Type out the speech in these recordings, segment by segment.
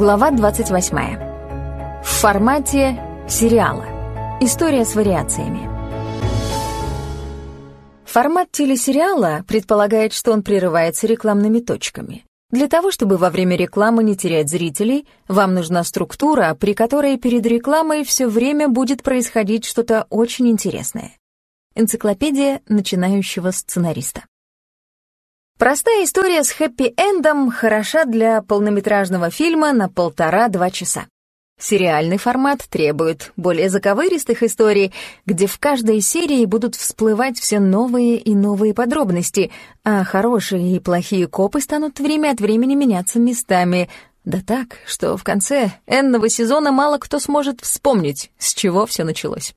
Глава 28. В формате сериала. История с вариациями. Формат телесериала предполагает, что он прерывается рекламными точками. Для того, чтобы во время рекламы не терять зрителей, вам нужна структура, при которой перед рекламой все время будет происходить что-то очень интересное. Энциклопедия начинающего сценариста. Простая история с хэппи-эндом хороша для полнометражного фильма на полтора-два часа. Сериальный формат требует более заковыристых историй, где в каждой серии будут всплывать все новые и новые подробности, а хорошие и плохие копы станут время от времени меняться местами. Да так, что в конце энного сезона мало кто сможет вспомнить, с чего все началось.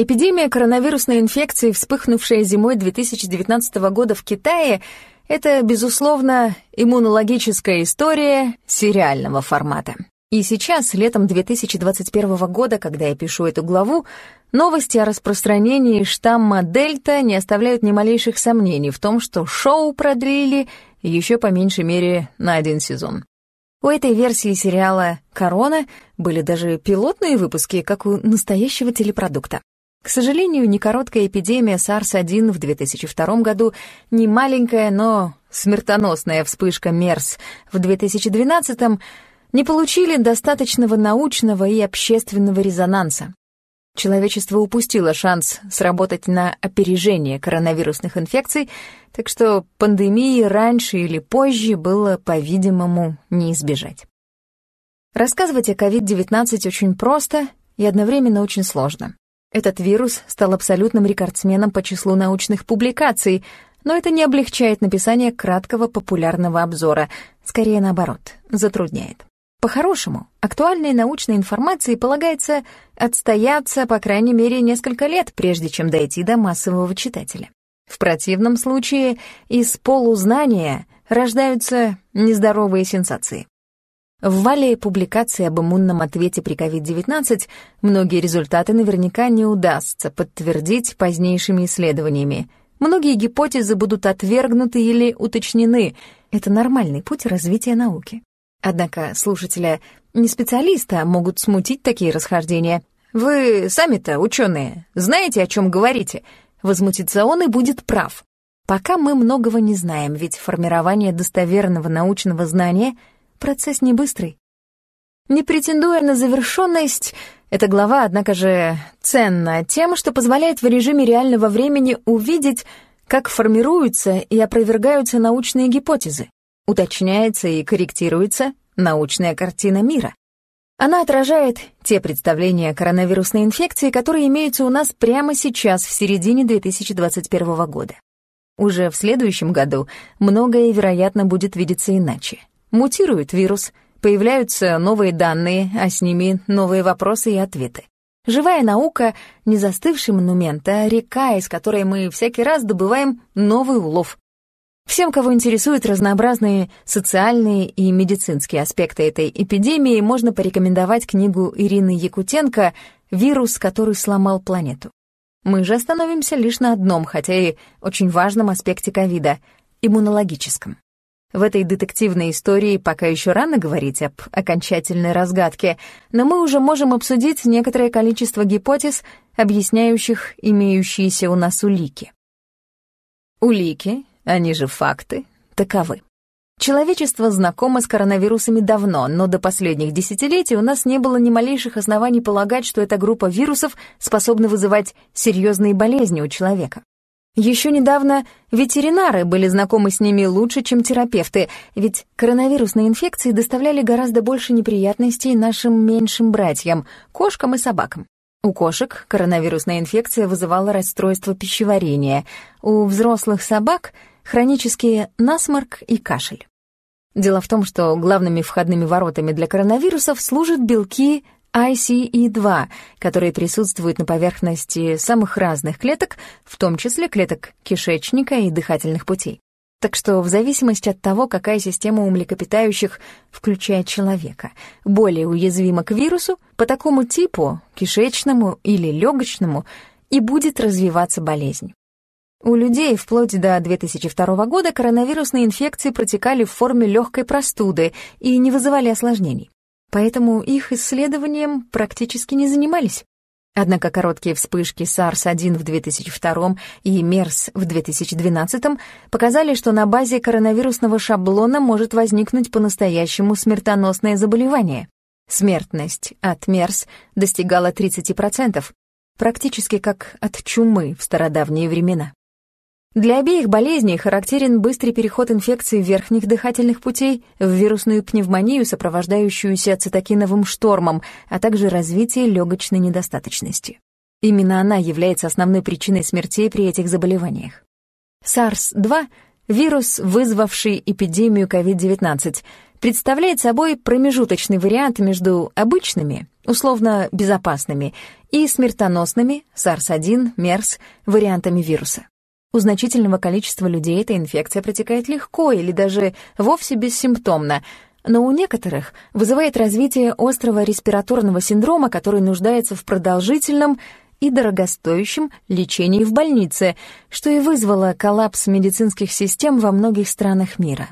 Эпидемия коронавирусной инфекции, вспыхнувшая зимой 2019 года в Китае, это, безусловно, иммунологическая история сериального формата. И сейчас, летом 2021 года, когда я пишу эту главу, новости о распространении штамма Дельта не оставляют ни малейших сомнений в том, что шоу продлили еще по меньшей мере на один сезон. У этой версии сериала «Корона» были даже пилотные выпуски, как у настоящего телепродукта. К сожалению, не короткая эпидемия SARS-1 в 2002 году, не маленькая, но смертоносная вспышка МЕРС в 2012 не получили достаточного научного и общественного резонанса. Человечество упустило шанс сработать на опережение коронавирусных инфекций, так что пандемии раньше или позже было, по-видимому, не избежать. Рассказывать о COVID-19 очень просто и одновременно очень сложно. Этот вирус стал абсолютным рекордсменом по числу научных публикаций, но это не облегчает написание краткого популярного обзора, скорее наоборот, затрудняет. По-хорошему, актуальной научной информации полагается отстояться, по крайней мере, несколько лет, прежде чем дойти до массового читателя. В противном случае из полузнания рождаются нездоровые сенсации. В вале публикации об иммунном ответе при COVID-19 многие результаты наверняка не удастся подтвердить позднейшими исследованиями. Многие гипотезы будут отвергнуты или уточнены. Это нормальный путь развития науки. Однако слушателя не специалиста могут смутить такие расхождения. «Вы сами-то, ученые, знаете, о чем говорите?» Возмутится он и будет прав. Пока мы многого не знаем, ведь формирование достоверного научного знания — процесс не быстрый. Не претендуя на завершенность, эта глава, однако же, ценна тем, что позволяет в режиме реального времени увидеть, как формируются и опровергаются научные гипотезы, уточняется и корректируется научная картина мира. Она отражает те представления о коронавирусной инфекции, которые имеются у нас прямо сейчас, в середине 2021 года. Уже в следующем году многое, вероятно, будет видеться иначе. Мутирует вирус, появляются новые данные, а с ними новые вопросы и ответы. Живая наука — не застывший монумент, а река, из которой мы всякий раз добываем новый улов. Всем, кого интересуют разнообразные социальные и медицинские аспекты этой эпидемии, можно порекомендовать книгу Ирины Якутенко «Вирус, который сломал планету». Мы же остановимся лишь на одном, хотя и очень важном аспекте ковида — иммунологическом. В этой детективной истории пока еще рано говорить об окончательной разгадке, но мы уже можем обсудить некоторое количество гипотез, объясняющих имеющиеся у нас улики. Улики, они же факты, таковы. Человечество знакомо с коронавирусами давно, но до последних десятилетий у нас не было ни малейших оснований полагать, что эта группа вирусов способна вызывать серьезные болезни у человека. Еще недавно ветеринары были знакомы с ними лучше, чем терапевты, ведь коронавирусные инфекции доставляли гораздо больше неприятностей нашим меньшим братьям, кошкам и собакам. У кошек коронавирусная инфекция вызывала расстройство пищеварения, у взрослых собак — хронические насморк и кашель. Дело в том, что главными входными воротами для коронавирусов служат белки ICE2, которые присутствуют на поверхности самых разных клеток, в том числе клеток кишечника и дыхательных путей. Так что в зависимости от того, какая система у млекопитающих включает человека, более уязвима к вирусу, по такому типу, кишечному или легочному, и будет развиваться болезнь. У людей вплоть до 2002 года коронавирусные инфекции протекали в форме легкой простуды и не вызывали осложнений. Поэтому их исследованием практически не занимались. Однако короткие вспышки SARS-1 в 2002 и MERS в 2012 показали, что на базе коронавирусного шаблона может возникнуть по-настоящему смертоносное заболевание. Смертность от MERS достигала 30%, практически как от чумы в стародавние времена. Для обеих болезней характерен быстрый переход инфекции верхних дыхательных путей в вирусную пневмонию, сопровождающуюся цитокиновым штормом, а также развитие легочной недостаточности. Именно она является основной причиной смертей при этих заболеваниях. SARS-2 — вирус, вызвавший эпидемию COVID-19, представляет собой промежуточный вариант между обычными, условно безопасными, и смертоносными SARS-1, MERS вариантами вируса. У значительного количества людей эта инфекция протекает легко или даже вовсе бессимптомно, но у некоторых вызывает развитие острого респираторного синдрома, который нуждается в продолжительном и дорогостоящем лечении в больнице, что и вызвало коллапс медицинских систем во многих странах мира.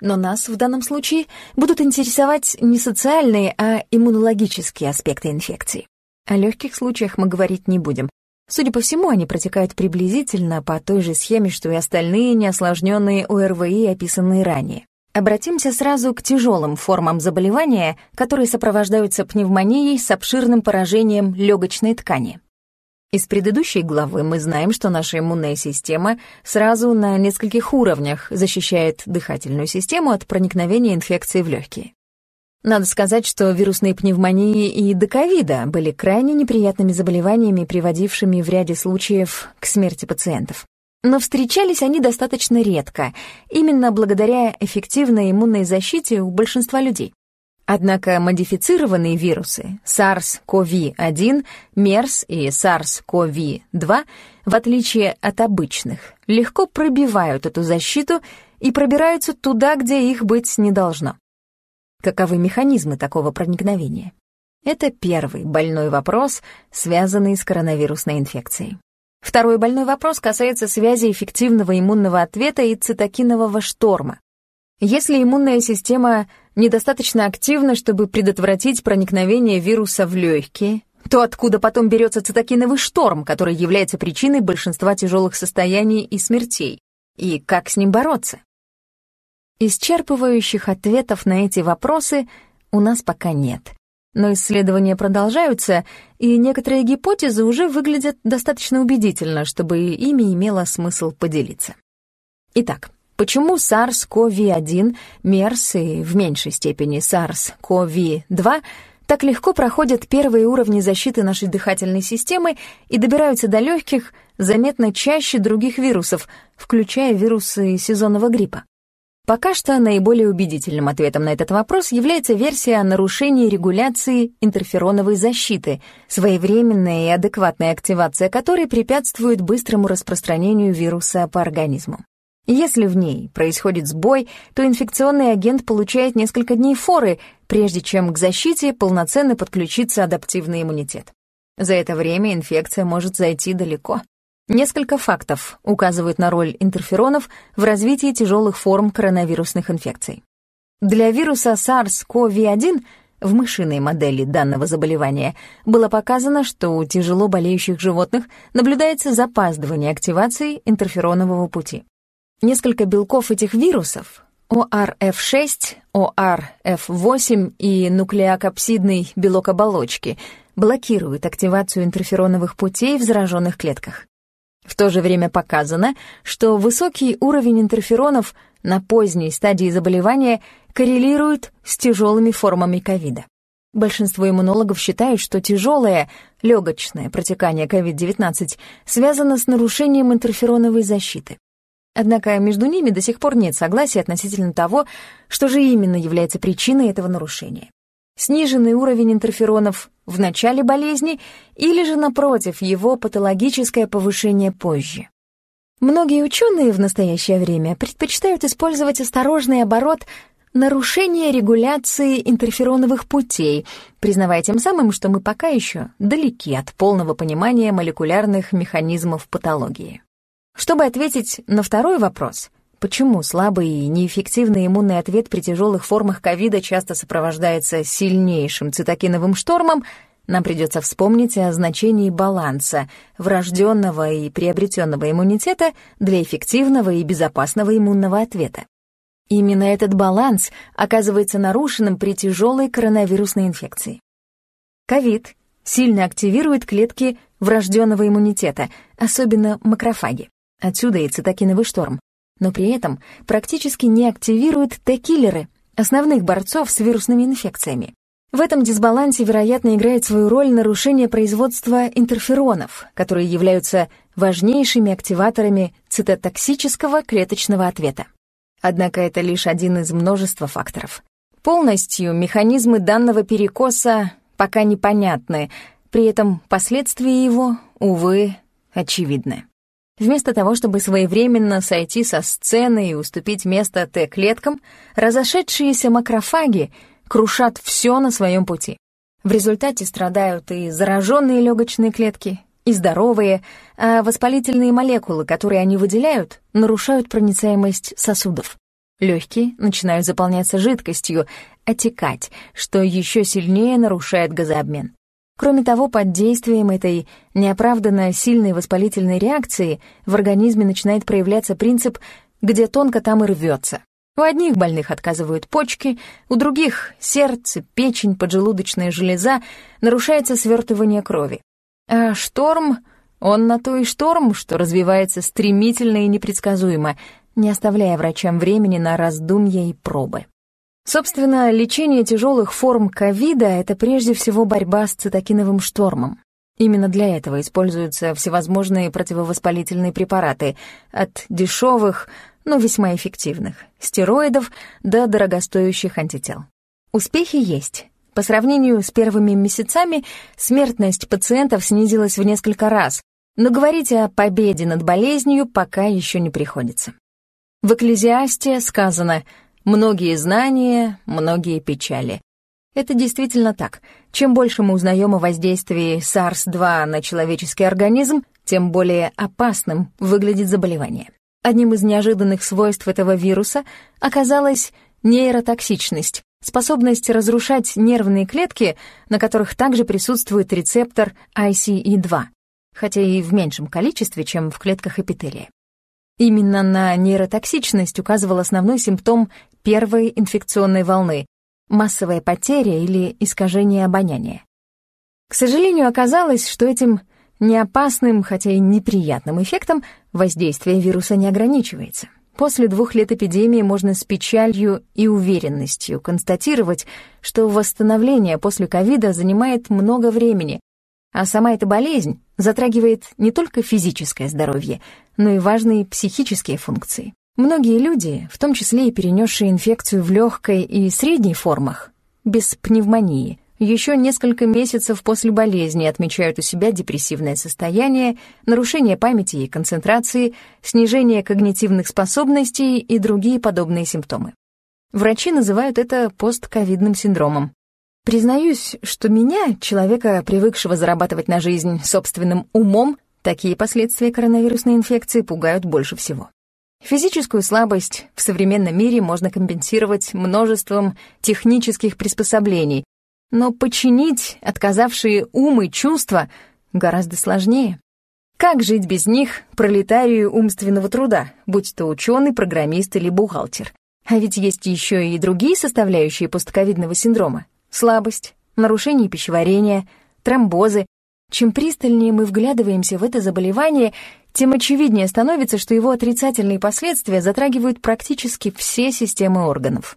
Но нас в данном случае будут интересовать не социальные, а иммунологические аспекты инфекции. О легких случаях мы говорить не будем, Судя по всему, они протекают приблизительно по той же схеме, что и остальные неосложненные ОРВИ, описанные ранее. Обратимся сразу к тяжелым формам заболевания, которые сопровождаются пневмонией с обширным поражением легочной ткани. Из предыдущей главы мы знаем, что наша иммунная система сразу на нескольких уровнях защищает дыхательную систему от проникновения инфекции в легкие. Надо сказать, что вирусные пневмонии и до ковида были крайне неприятными заболеваниями, приводившими в ряде случаев к смерти пациентов. Но встречались они достаточно редко, именно благодаря эффективной иммунной защите у большинства людей. Однако модифицированные вирусы SARS-CoV-1, MERS и SARS-CoV-2, в отличие от обычных, легко пробивают эту защиту и пробираются туда, где их быть не должно. Каковы механизмы такого проникновения? Это первый больной вопрос, связанный с коронавирусной инфекцией. Второй больной вопрос касается связи эффективного иммунного ответа и цитокинового шторма. Если иммунная система недостаточно активна, чтобы предотвратить проникновение вируса в легкие, то откуда потом берется цитокиновый шторм, который является причиной большинства тяжелых состояний и смертей? И как с ним бороться? Исчерпывающих ответов на эти вопросы у нас пока нет. Но исследования продолжаются, и некоторые гипотезы уже выглядят достаточно убедительно, чтобы ими имело смысл поделиться. Итак, почему SARS-CoV-1, MERS и в меньшей степени SARS-CoV-2 так легко проходят первые уровни защиты нашей дыхательной системы и добираются до легких заметно чаще других вирусов, включая вирусы сезонного гриппа? Пока что наиболее убедительным ответом на этот вопрос является версия о нарушении регуляции интерфероновой защиты, своевременная и адекватная активация которой препятствует быстрому распространению вируса по организму. Если в ней происходит сбой, то инфекционный агент получает несколько дней форы, прежде чем к защите полноценно подключится адаптивный иммунитет. За это время инфекция может зайти далеко. Несколько фактов указывают на роль интерферонов в развитии тяжелых форм коронавирусных инфекций. Для вируса SARS-CoV-1 в мышиной модели данного заболевания было показано, что у тяжело болеющих животных наблюдается запаздывание активации интерферонового пути. Несколько белков этих вирусов ORF6, ORF8 и нуклеокапсидный белок оболочки блокируют активацию интерфероновых путей в зараженных клетках. В то же время показано, что высокий уровень интерферонов на поздней стадии заболевания коррелирует с тяжелыми формами ковида. Большинство иммунологов считают, что тяжелое легочное протекание COVID-19 связано с нарушением интерфероновой защиты. Однако между ними до сих пор нет согласия относительно того, что же именно является причиной этого нарушения сниженный уровень интерферонов в начале болезни или же, напротив, его патологическое повышение позже. Многие ученые в настоящее время предпочитают использовать осторожный оборот нарушение регуляции интерфероновых путей, признавая тем самым, что мы пока еще далеки от полного понимания молекулярных механизмов патологии. Чтобы ответить на второй вопрос — Почему слабый и неэффективный иммунный ответ при тяжелых формах ковида часто сопровождается сильнейшим цитокиновым штормом, нам придется вспомнить о значении баланса врожденного и приобретенного иммунитета для эффективного и безопасного иммунного ответа. Именно этот баланс оказывается нарушенным при тяжелой коронавирусной инфекции. Ковид сильно активирует клетки врожденного иммунитета, особенно макрофаги. Отсюда и цитокиновый шторм но при этом практически не активирует Т-киллеры, основных борцов с вирусными инфекциями. В этом дисбалансе, вероятно, играет свою роль нарушение производства интерферонов, которые являются важнейшими активаторами цитотоксического клеточного ответа. Однако это лишь один из множества факторов. Полностью механизмы данного перекоса пока непонятны, при этом последствия его, увы, очевидны. Вместо того, чтобы своевременно сойти со сцены и уступить место Т-клеткам, разошедшиеся макрофаги крушат все на своем пути. В результате страдают и зараженные легочные клетки, и здоровые, а воспалительные молекулы, которые они выделяют, нарушают проницаемость сосудов. Легкие начинают заполняться жидкостью, отекать, что еще сильнее нарушает газообмен. Кроме того, под действием этой неоправданно сильной воспалительной реакции в организме начинает проявляться принцип «где тонко, там и рвется». У одних больных отказывают почки, у других — сердце, печень, поджелудочная железа, нарушается свертывание крови. А шторм, он на то и шторм, что развивается стремительно и непредсказуемо, не оставляя врачам времени на раздумья и пробы. Собственно, лечение тяжелых форм ковида — это прежде всего борьба с цитокиновым штормом. Именно для этого используются всевозможные противовоспалительные препараты, от дешевых, но весьма эффективных, стероидов до дорогостоящих антител. Успехи есть. По сравнению с первыми месяцами смертность пациентов снизилась в несколько раз, но говорить о победе над болезнью пока еще не приходится. В «Экклезиасте» сказано — Многие знания, многие печали. Это действительно так. Чем больше мы узнаем о воздействии SARS-2 на человеческий организм, тем более опасным выглядит заболевание. Одним из неожиданных свойств этого вируса оказалась нейротоксичность, способность разрушать нервные клетки, на которых также присутствует рецептор ICE2, хотя и в меньшем количестве, чем в клетках эпителия. Именно на нейротоксичность указывал основной симптом первой инфекционной волны — массовая потеря или искажение обоняния. К сожалению, оказалось, что этим неопасным, хотя и неприятным эффектом воздействие вируса не ограничивается. После двух лет эпидемии можно с печалью и уверенностью констатировать, что восстановление после ковида занимает много времени, а сама эта болезнь затрагивает не только физическое здоровье, но и важные психические функции. Многие люди, в том числе и перенесшие инфекцию в легкой и средней формах, без пневмонии, еще несколько месяцев после болезни отмечают у себя депрессивное состояние, нарушение памяти и концентрации, снижение когнитивных способностей и другие подобные симптомы. Врачи называют это постковидным синдромом. Признаюсь, что меня, человека, привыкшего зарабатывать на жизнь собственным умом, такие последствия коронавирусной инфекции пугают больше всего. Физическую слабость в современном мире можно компенсировать множеством технических приспособлений, но починить отказавшие ум и чувства гораздо сложнее. Как жить без них пролетарию умственного труда, будь то ученый, программист или бухгалтер? А ведь есть еще и другие составляющие постковидного синдрома. Слабость, нарушение пищеварения, тромбозы. Чем пристальнее мы вглядываемся в это заболевание, тем очевиднее становится, что его отрицательные последствия затрагивают практически все системы органов.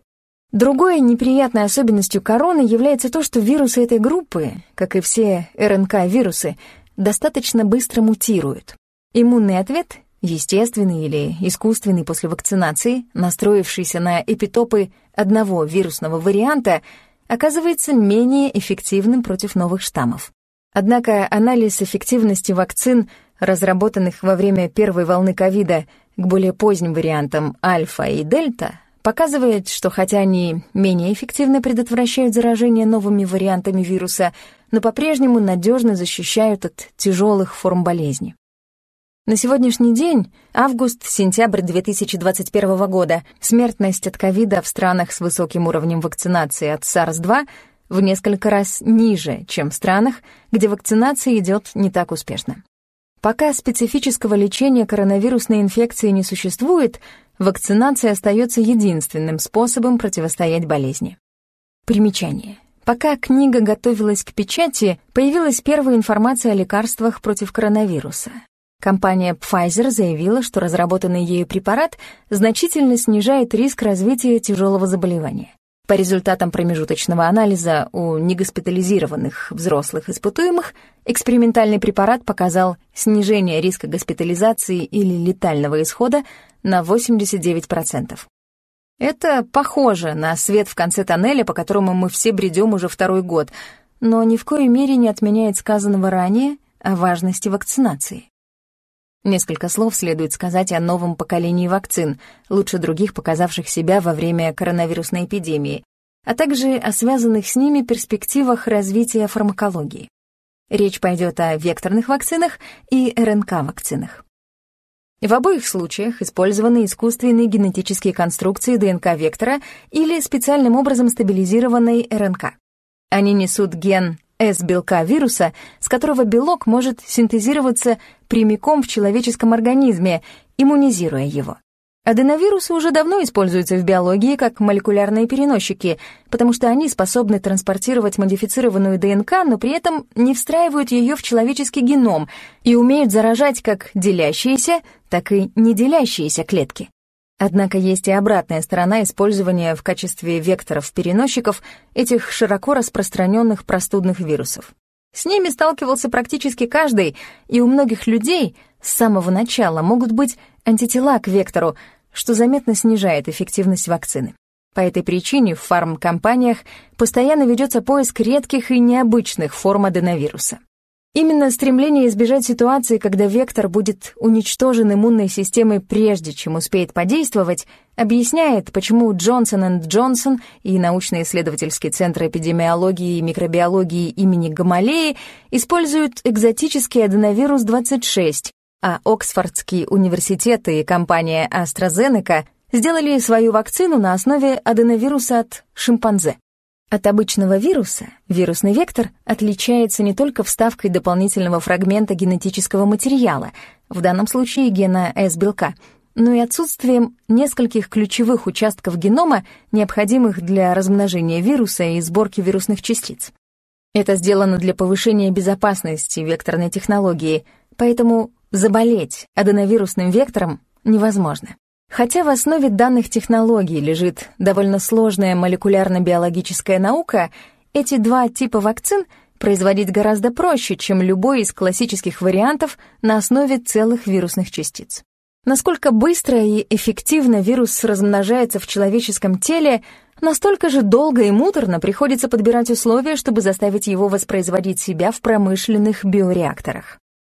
Другой неприятной особенностью короны является то, что вирусы этой группы, как и все РНК-вирусы, достаточно быстро мутируют. Иммунный ответ, естественный или искусственный после вакцинации, настроившийся на эпитопы одного вирусного варианта, оказывается менее эффективным против новых штаммов. Однако анализ эффективности вакцин – разработанных во время первой волны ковида к более поздним вариантам альфа и дельта, показывает, что хотя они менее эффективно предотвращают заражение новыми вариантами вируса, но по-прежнему надежно защищают от тяжелых форм болезни. На сегодняшний день, август-сентябрь 2021 года, смертность от ковида в странах с высоким уровнем вакцинации от SARS-2 в несколько раз ниже, чем в странах, где вакцинация идет не так успешно. Пока специфического лечения коронавирусной инфекции не существует, вакцинация остается единственным способом противостоять болезни. Примечание. Пока книга готовилась к печати, появилась первая информация о лекарствах против коронавируса. Компания Pfizer заявила, что разработанный ею препарат значительно снижает риск развития тяжелого заболевания. По результатам промежуточного анализа у негоспитализированных взрослых испытуемых экспериментальный препарат показал снижение риска госпитализации или летального исхода на 89%. Это похоже на свет в конце тоннеля, по которому мы все бредем уже второй год, но ни в коей мере не отменяет сказанного ранее о важности вакцинации. Несколько слов следует сказать о новом поколении вакцин, лучше других показавших себя во время коронавирусной эпидемии, а также о связанных с ними перспективах развития фармакологии. Речь пойдет о векторных вакцинах и РНК-вакцинах. В обоих случаях использованы искусственные генетические конструкции ДНК-вектора или специальным образом стабилизированной РНК. Они несут ген S-белка вируса, с которого белок может синтезироваться прямиком в человеческом организме, иммунизируя его. Аденовирусы уже давно используются в биологии как молекулярные переносчики, потому что они способны транспортировать модифицированную ДНК, но при этом не встраивают ее в человеческий геном и умеют заражать как делящиеся, так и неделящиеся клетки. Однако есть и обратная сторона использования в качестве векторов-переносчиков этих широко распространенных простудных вирусов. С ними сталкивался практически каждый, и у многих людей с самого начала могут быть антитела к вектору, что заметно снижает эффективность вакцины. По этой причине в фармкомпаниях постоянно ведется поиск редких и необычных форм аденовируса. Именно стремление избежать ситуации, когда вектор будет уничтожен иммунной системой прежде, чем успеет подействовать, объясняет, почему Джонсон Джонсон и научно-исследовательский центр эпидемиологии и микробиологии имени Гамалеи используют экзотический аденовирус 26, а Оксфордский университет и компания AstraZeneca сделали свою вакцину на основе аденовируса от шимпанзе. От обычного вируса вирусный вектор отличается не только вставкой дополнительного фрагмента генетического материала, в данном случае гена S-белка, но и отсутствием нескольких ключевых участков генома, необходимых для размножения вируса и сборки вирусных частиц. Это сделано для повышения безопасности векторной технологии, поэтому Заболеть аденовирусным вектором невозможно. Хотя в основе данных технологий лежит довольно сложная молекулярно-биологическая наука, эти два типа вакцин производить гораздо проще, чем любой из классических вариантов на основе целых вирусных частиц. Насколько быстро и эффективно вирус размножается в человеческом теле, настолько же долго и муторно приходится подбирать условия, чтобы заставить его воспроизводить себя в промышленных биореакторах.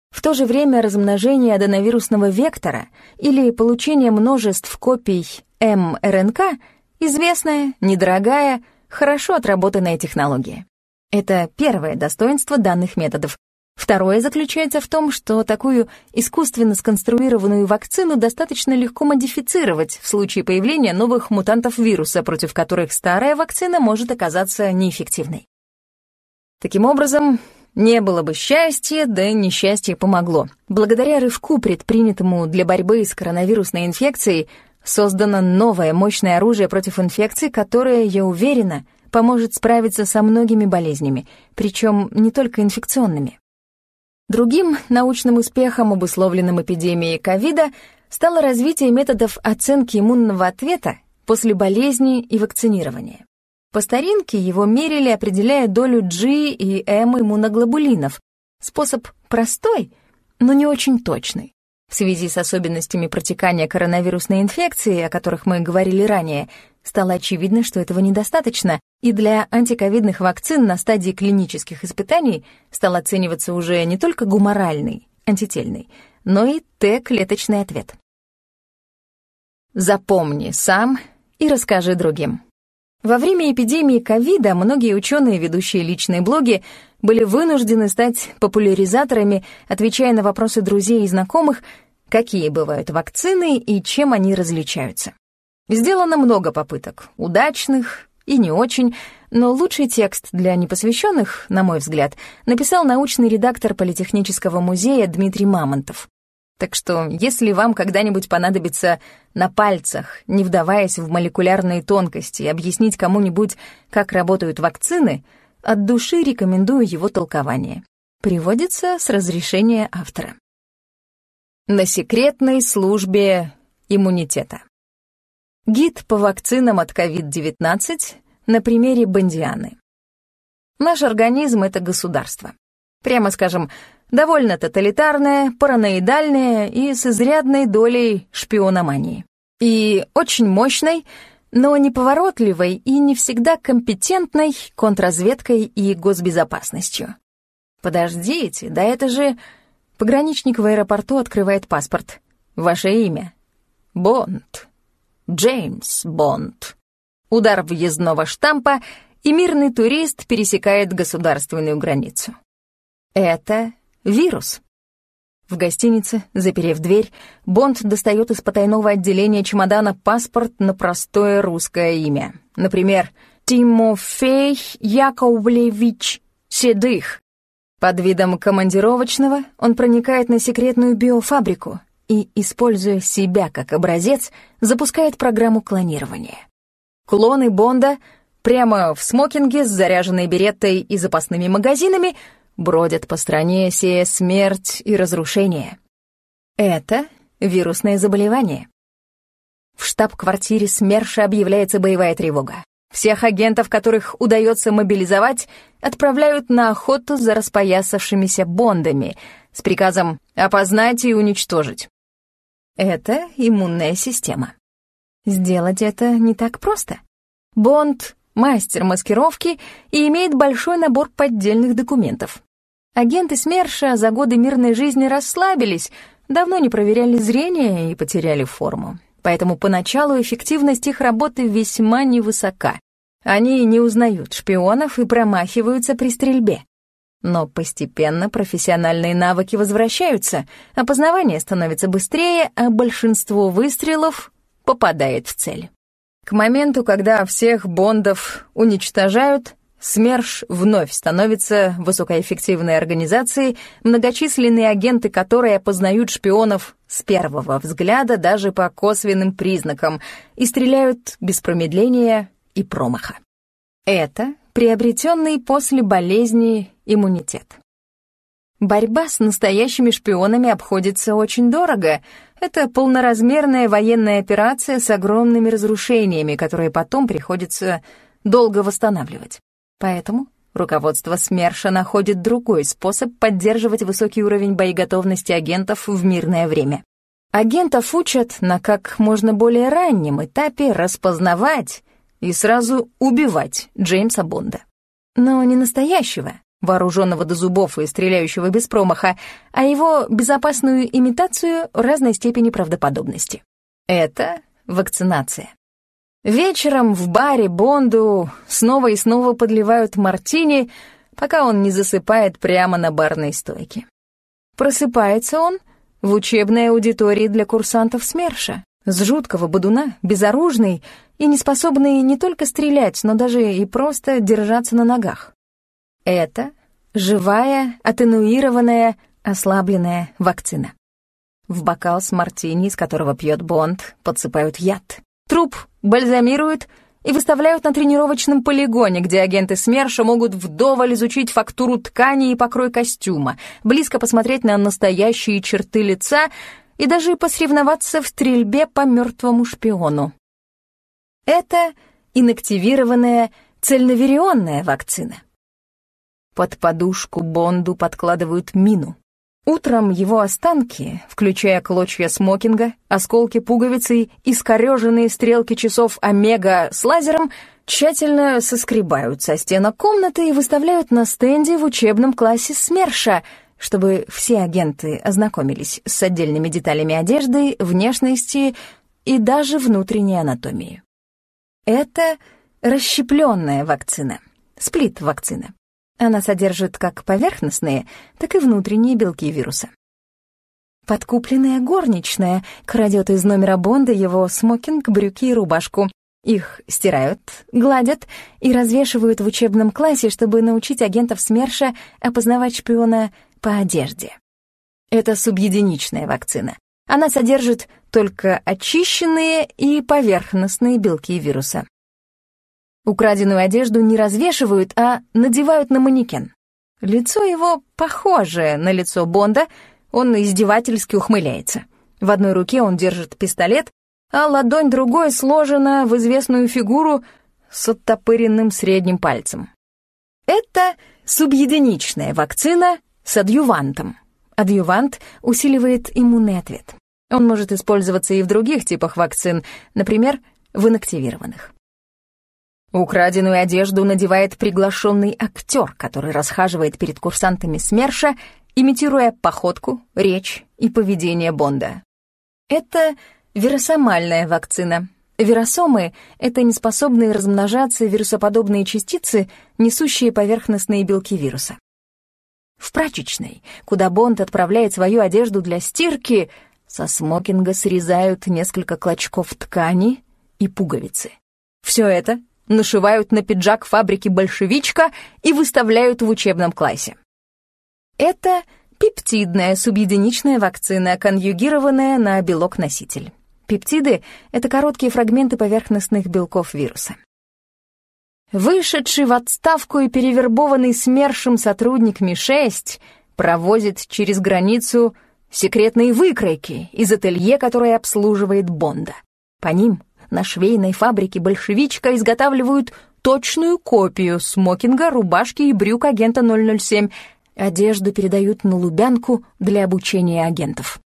В то же время размножение аденовирусного вектора или получение множеств копий мРНК — известная, недорогая, хорошо отработанная технология. Это первое достоинство данных методов. Второе заключается в том, что такую искусственно сконструированную вакцину достаточно легко модифицировать в случае появления новых мутантов вируса, против которых старая вакцина может оказаться неэффективной. Таким образом, не было бы счастья, да несчастье помогло. Благодаря рывку, предпринятому для борьбы с коронавирусной инфекцией, создано новое мощное оружие против инфекций, которое, я уверена, поможет справиться со многими болезнями, причем не только инфекционными. Другим научным успехом, обусловленным эпидемией ковида, стало развитие методов оценки иммунного ответа после болезни и вакцинирования. По старинке его мерили, определяя долю G и M иммуноглобулинов. Способ простой, но не очень точный. В связи с особенностями протекания коронавирусной инфекции, о которых мы говорили ранее, стало очевидно, что этого недостаточно, и для антиковидных вакцин на стадии клинических испытаний стал оцениваться уже не только гуморальный, антительный, но и Т-клеточный ответ. Запомни сам и расскажи другим. Во время эпидемии ковида многие ученые, ведущие личные блоги, были вынуждены стать популяризаторами, отвечая на вопросы друзей и знакомых, какие бывают вакцины и чем они различаются. Сделано много попыток, удачных и не очень, но лучший текст для непосвященных, на мой взгляд, написал научный редактор Политехнического музея Дмитрий Мамонтов. Так что, если вам когда-нибудь понадобится на пальцах, не вдаваясь в молекулярные тонкости, объяснить кому-нибудь, как работают вакцины, от души рекомендую его толкование. Приводится с разрешения автора. На секретной службе иммунитета. Гид по вакцинам от COVID-19 на примере Бондианы. Наш организм — это государство. Прямо скажем, довольно тоталитарное, параноидальное и с изрядной долей шпиономании. И очень мощной, но неповоротливой и не всегда компетентной контрразведкой и госбезопасностью. Подождите, да это же... Пограничник в аэропорту открывает паспорт. Ваше имя. Бонд. Джеймс Бонд. Удар въездного штампа, и мирный турист пересекает государственную границу. Это вирус. В гостинице, заперев дверь, Бонд достает из потайного отделения чемодана паспорт на простое русское имя. Например, Тимофей Яковлевич Седых. Под видом командировочного он проникает на секретную биофабрику и, используя себя как образец, запускает программу клонирования. Клоны Бонда прямо в смокинге с заряженной береттой и запасными магазинами бродят по стране, сея смерть и разрушение. Это вирусное заболевание. В штаб-квартире СМЕРШа объявляется боевая тревога. Всех агентов, которых удается мобилизовать, отправляют на охоту за распоясавшимися бондами с приказом опознать и уничтожить. Это иммунная система. Сделать это не так просто. Бонд — мастер маскировки и имеет большой набор поддельных документов. Агенты СМЕРШа за годы мирной жизни расслабились, давно не проверяли зрение и потеряли форму. Поэтому поначалу эффективность их работы весьма невысока. Они не узнают шпионов и промахиваются при стрельбе. Но постепенно профессиональные навыки возвращаются, опознавание становится быстрее, а большинство выстрелов попадает в цель. К моменту, когда всех бондов уничтожают, СМЕРШ вновь становится высокоэффективной организацией, многочисленные агенты которой опознают шпионов с первого взгляда даже по косвенным признакам и стреляют без промедления и промаха. Это приобретенный после болезни иммунитет. Борьба с настоящими шпионами обходится очень дорого. Это полноразмерная военная операция с огромными разрушениями, которые потом приходится долго восстанавливать. Поэтому руководство СМЕРШа находит другой способ поддерживать высокий уровень боеготовности агентов в мирное время. Агентов учат на как можно более раннем этапе распознавать и сразу убивать Джеймса Бонда. Но не настоящего, вооруженного до зубов и стреляющего без промаха, а его безопасную имитацию разной степени правдоподобности. Это вакцинация. Вечером в баре Бонду снова и снова подливают мартини, пока он не засыпает прямо на барной стойке. Просыпается он в учебной аудитории для курсантов СМЕРШа, с жуткого бодуна, безоружный и неспособный не только стрелять, но даже и просто держаться на ногах. Это живая, атенуированная, ослабленная вакцина. В бокал с мартини, из которого пьет Бонд, подсыпают яд. Труп бальзамируют и выставляют на тренировочном полигоне, где агенты СМЕРШа могут вдоволь изучить фактуру ткани и покрой костюма, близко посмотреть на настоящие черты лица и даже посоревноваться в стрельбе по мертвому шпиону. Это инактивированная цельноверионная вакцина. Под подушку Бонду подкладывают мину. Утром его останки, включая клочья смокинга, осколки пуговицы и скореженные стрелки часов Омега с лазером, тщательно соскребают со стенок комнаты и выставляют на стенде в учебном классе СМЕРШа, чтобы все агенты ознакомились с отдельными деталями одежды, внешности и даже внутренней анатомии. Это расщепленная вакцина, сплит-вакцина. Она содержит как поверхностные, так и внутренние белки вируса. Подкупленная горничная крадет из номера Бонда его смокинг, брюки и рубашку. Их стирают, гладят и развешивают в учебном классе, чтобы научить агентов СМЕРШа опознавать шпиона по одежде. Это субъединичная вакцина. Она содержит только очищенные и поверхностные белки вируса. Украденную одежду не развешивают, а надевают на манекен. Лицо его похожее на лицо Бонда, он издевательски ухмыляется. В одной руке он держит пистолет, а ладонь другой сложена в известную фигуру с оттопыренным средним пальцем. Это субъединичная вакцина с адъювантом. Адъювант усиливает иммунный ответ. Он может использоваться и в других типах вакцин, например, в инактивированных. Украденную одежду надевает приглашенный актер, который расхаживает перед курсантами СМЕРШа, имитируя походку, речь и поведение Бонда. Это вирусомальная вакцина. Вирусомы — это неспособные размножаться вирусоподобные частицы, несущие поверхностные белки вируса. В прачечной, куда Бонд отправляет свою одежду для стирки, со смокинга срезают несколько клочков ткани и пуговицы. Все это нашивают на пиджак фабрики «Большевичка» и выставляют в учебном классе. Это пептидная субъединичная вакцина, конъюгированная на белок-носитель. Пептиды — это короткие фрагменты поверхностных белков вируса. Вышедший в отставку и перевербованный СМЕРШем сотрудник Ми-6 провозит через границу секретные выкройки из ателье, которое обслуживает Бонда. По ним на швейной фабрике «Большевичка» изготавливают точную копию смокинга, рубашки и брюк агента 007. Одежду передают на Лубянку для обучения агентов.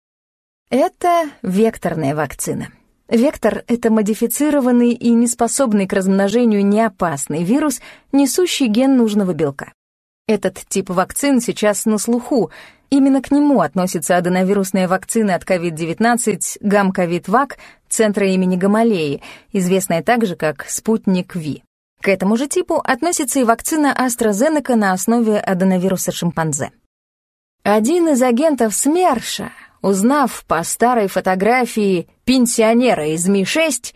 Это векторная вакцина. Вектор — это модифицированный и неспособный к размножению неопасный вирус, несущий ген нужного белка. Этот тип вакцин сейчас на слуху. Именно к нему относится аденовирусная вакцина от COVID-19 Гамковид-Вак Центра имени Гамалеи, известная также как «Спутник Ви». К этому же типу относится и вакцина AstraZeneca на основе аденовируса шимпанзе. Один из агентов СМЕРШа, узнав по старой фотографии пенсионера из Ми-6,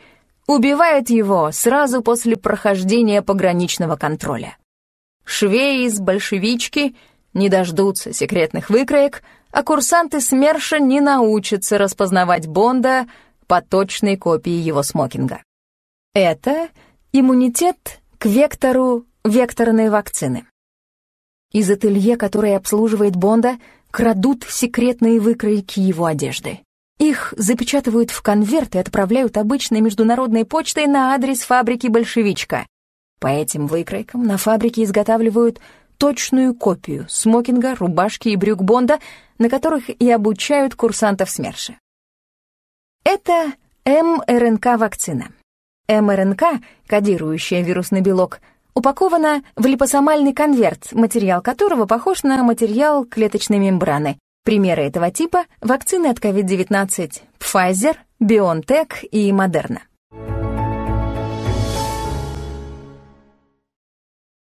убивает его сразу после прохождения пограничного контроля. Швеи из большевички не дождутся секретных выкроек, а курсанты СМЕРШа не научатся распознавать Бонда по точной копии его смокинга. Это иммунитет к вектору векторной вакцины. Из ателье, которое обслуживает Бонда, крадут секретные выкройки его одежды. Их запечатывают в конверт и отправляют обычной международной почтой на адрес фабрики «Большевичка». По этим выкройкам на фабрике изготавливают точную копию смокинга, рубашки и брюк Бонда, на которых и обучают курсантов СМЕРШа. Это МРНК-вакцина. МРНК, кодирующая вирусный белок, упакована в липосомальный конверт, материал которого похож на материал клеточной мембраны. Примеры этого типа — вакцины от COVID-19 Pfizer, BioNTech и Moderna.